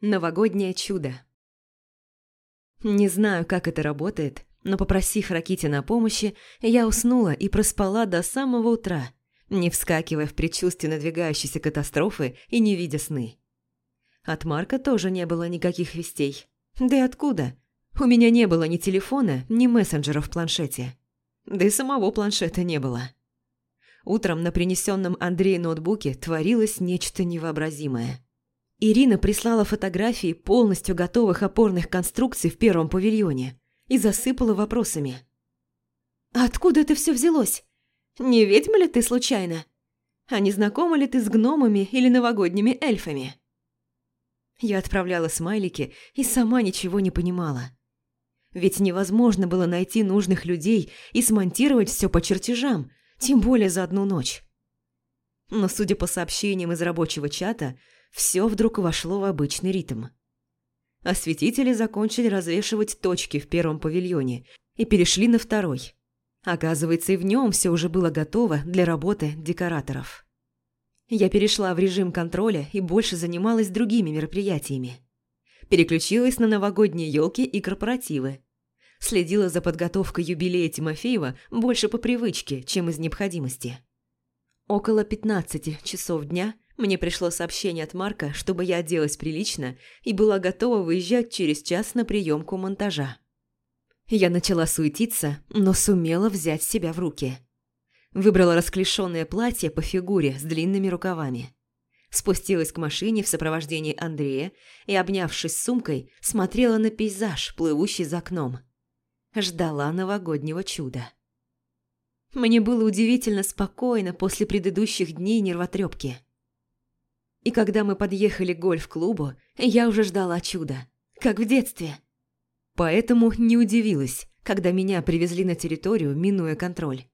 Новогоднее чудо. Не знаю, как это работает, но попросив Ракитина о помощи, я уснула и проспала до самого утра, не вскакивая в предчувствие надвигающейся катастрофы и не видя сны. От Марка тоже не было никаких вестей. Да и откуда? У меня не было ни телефона, ни мессенджера в планшете. Да и самого планшета не было. Утром на принесенном Андрею ноутбуке творилось нечто невообразимое. Ирина прислала фотографии полностью готовых опорных конструкций в первом павильоне и засыпала вопросами. «Откуда это все взялось? Не ведьма ли ты случайно? А не знакома ли ты с гномами или новогодними эльфами?» Я отправляла смайлики и сама ничего не понимала. Ведь невозможно было найти нужных людей и смонтировать все по чертежам, тем более за одну ночь. Но, судя по сообщениям из рабочего чата, все вдруг вошло в обычный ритм. Осветители закончили развешивать точки в первом павильоне и перешли на второй. Оказывается, и в нем все уже было готово для работы декораторов. Я перешла в режим контроля и больше занималась другими мероприятиями. Переключилась на новогодние елки и корпоративы. Следила за подготовкой юбилея Тимофеева больше по привычке, чем из необходимости. Около 15 часов дня мне пришло сообщение от Марка, чтобы я оделась прилично и была готова выезжать через час на приемку монтажа. Я начала суетиться, но сумела взять себя в руки. Выбрала расклешенное платье по фигуре с длинными рукавами. Спустилась к машине в сопровождении Андрея и, обнявшись сумкой, смотрела на пейзаж, плывущий за окном. Ждала новогоднего чуда. Мне было удивительно спокойно после предыдущих дней нервотрепки. И когда мы подъехали к гольф-клубу, я уже ждала чуда, как в детстве. Поэтому не удивилась, когда меня привезли на территорию, минуя контроль.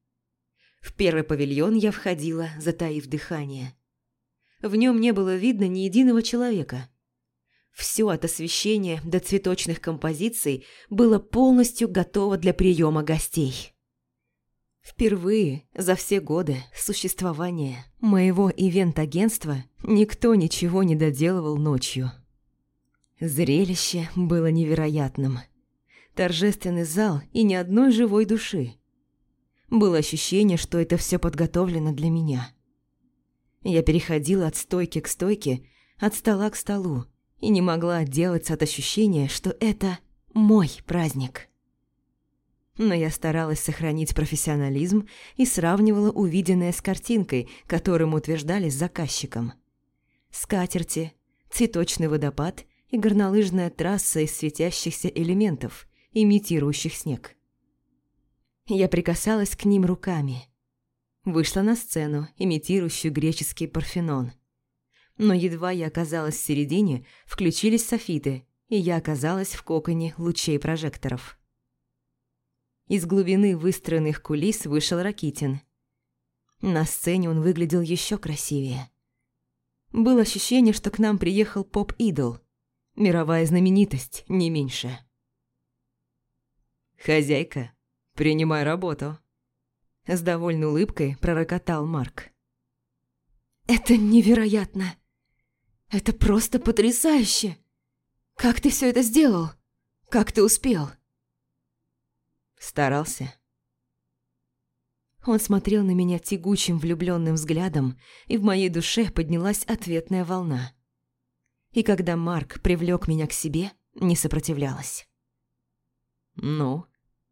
В первый павильон я входила, затаив дыхание. В нем не было видно ни единого человека. Все от освещения до цветочных композиций было полностью готово для приема гостей. Впервые за все годы существования моего ивент-агентства никто ничего не доделывал ночью. Зрелище было невероятным. Торжественный зал и ни одной живой души. Было ощущение, что это все подготовлено для меня. Я переходила от стойки к стойке, от стола к столу, и не могла отделаться от ощущения, что это мой праздник. Но я старалась сохранить профессионализм и сравнивала увиденное с картинкой, которую мы утверждали с заказчиком. Скатерти, цветочный водопад и горнолыжная трасса из светящихся элементов, имитирующих снег. Я прикасалась к ним руками – Вышла на сцену, имитирующую греческий парфенон. Но едва я оказалась в середине, включились софиты, и я оказалась в коконе лучей прожекторов. Из глубины выстроенных кулис вышел Ракитин. На сцене он выглядел еще красивее. Было ощущение, что к нам приехал поп-идол. Мировая знаменитость, не меньше. «Хозяйка, принимай работу», с довольной улыбкой пророкотал Марк. «Это невероятно! Это просто потрясающе! Как ты все это сделал? Как ты успел?» Старался. Он смотрел на меня тягучим влюбленным взглядом, и в моей душе поднялась ответная волна. И когда Марк привлек меня к себе, не сопротивлялась. «Ну,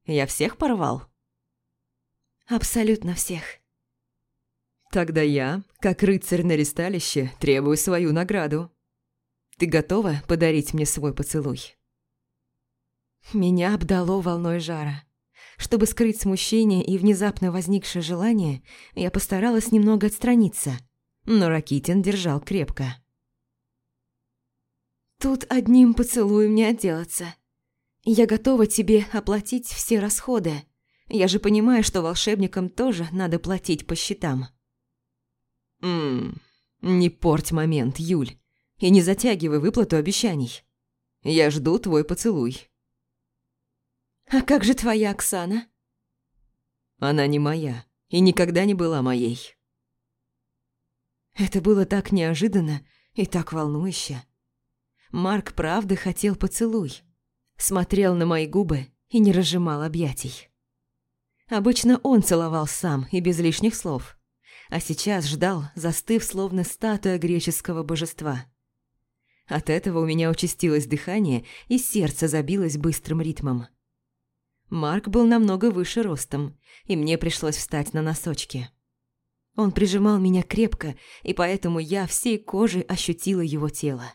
я всех порвал?» Абсолютно всех. Тогда я, как рыцарь на ресталище, требую свою награду. Ты готова подарить мне свой поцелуй? Меня обдало волной жара. Чтобы скрыть смущение и внезапно возникшее желание, я постаралась немного отстраниться, но Ракитин держал крепко. «Тут одним поцелуем не отделаться. Я готова тебе оплатить все расходы», я же понимаю, что волшебникам тоже надо платить по счетам. Ммм, не порть момент, Юль, и не затягивай выплату обещаний. Я жду твой поцелуй. А как же твоя Оксана? Она не моя и никогда не была моей. Это было так неожиданно и так волнующе. Марк правда хотел поцелуй. Смотрел на мои губы и не разжимал объятий. Обычно он целовал сам и без лишних слов, а сейчас ждал, застыв, словно статуя греческого божества. От этого у меня участилось дыхание, и сердце забилось быстрым ритмом. Марк был намного выше ростом, и мне пришлось встать на носочки. Он прижимал меня крепко, и поэтому я всей кожей ощутила его тело.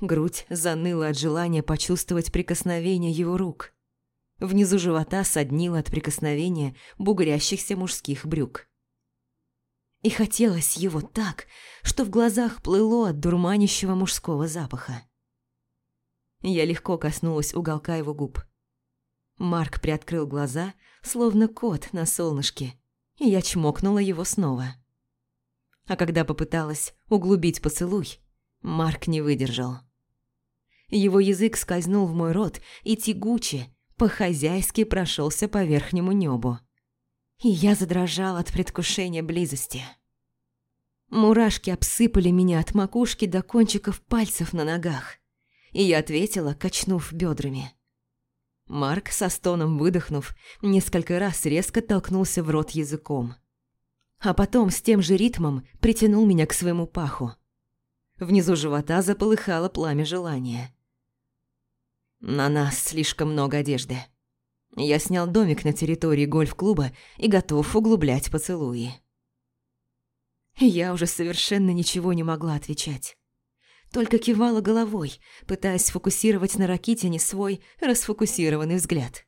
Грудь заныла от желания почувствовать прикосновение его рук. Внизу живота соднило от прикосновения бугрящихся мужских брюк. И хотелось его так, что в глазах плыло от дурманящего мужского запаха. Я легко коснулась уголка его губ. Марк приоткрыл глаза, словно кот на солнышке, и я чмокнула его снова. А когда попыталась углубить поцелуй, Марк не выдержал. Его язык скользнул в мой рот и тягуче, по-хозяйски прошелся по верхнему небу. И я задрожала от предвкушения близости. Мурашки обсыпали меня от макушки до кончиков пальцев на ногах, и я ответила, качнув бедрами. Марк, со стоном выдохнув, несколько раз резко толкнулся в рот языком. А потом с тем же ритмом притянул меня к своему паху. Внизу живота заполыхало пламя желания. На нас слишком много одежды. Я снял домик на территории гольф-клуба и готов углублять поцелуи. Я уже совершенно ничего не могла отвечать. Только кивала головой, пытаясь сфокусировать на Ракитине свой расфокусированный взгляд.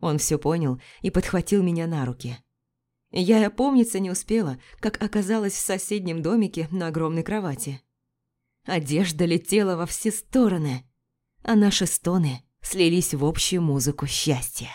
Он все понял и подхватил меня на руки. Я и опомниться не успела, как оказалась в соседнем домике на огромной кровати. Одежда летела во все стороны – а наши стоны слились в общую музыку счастья.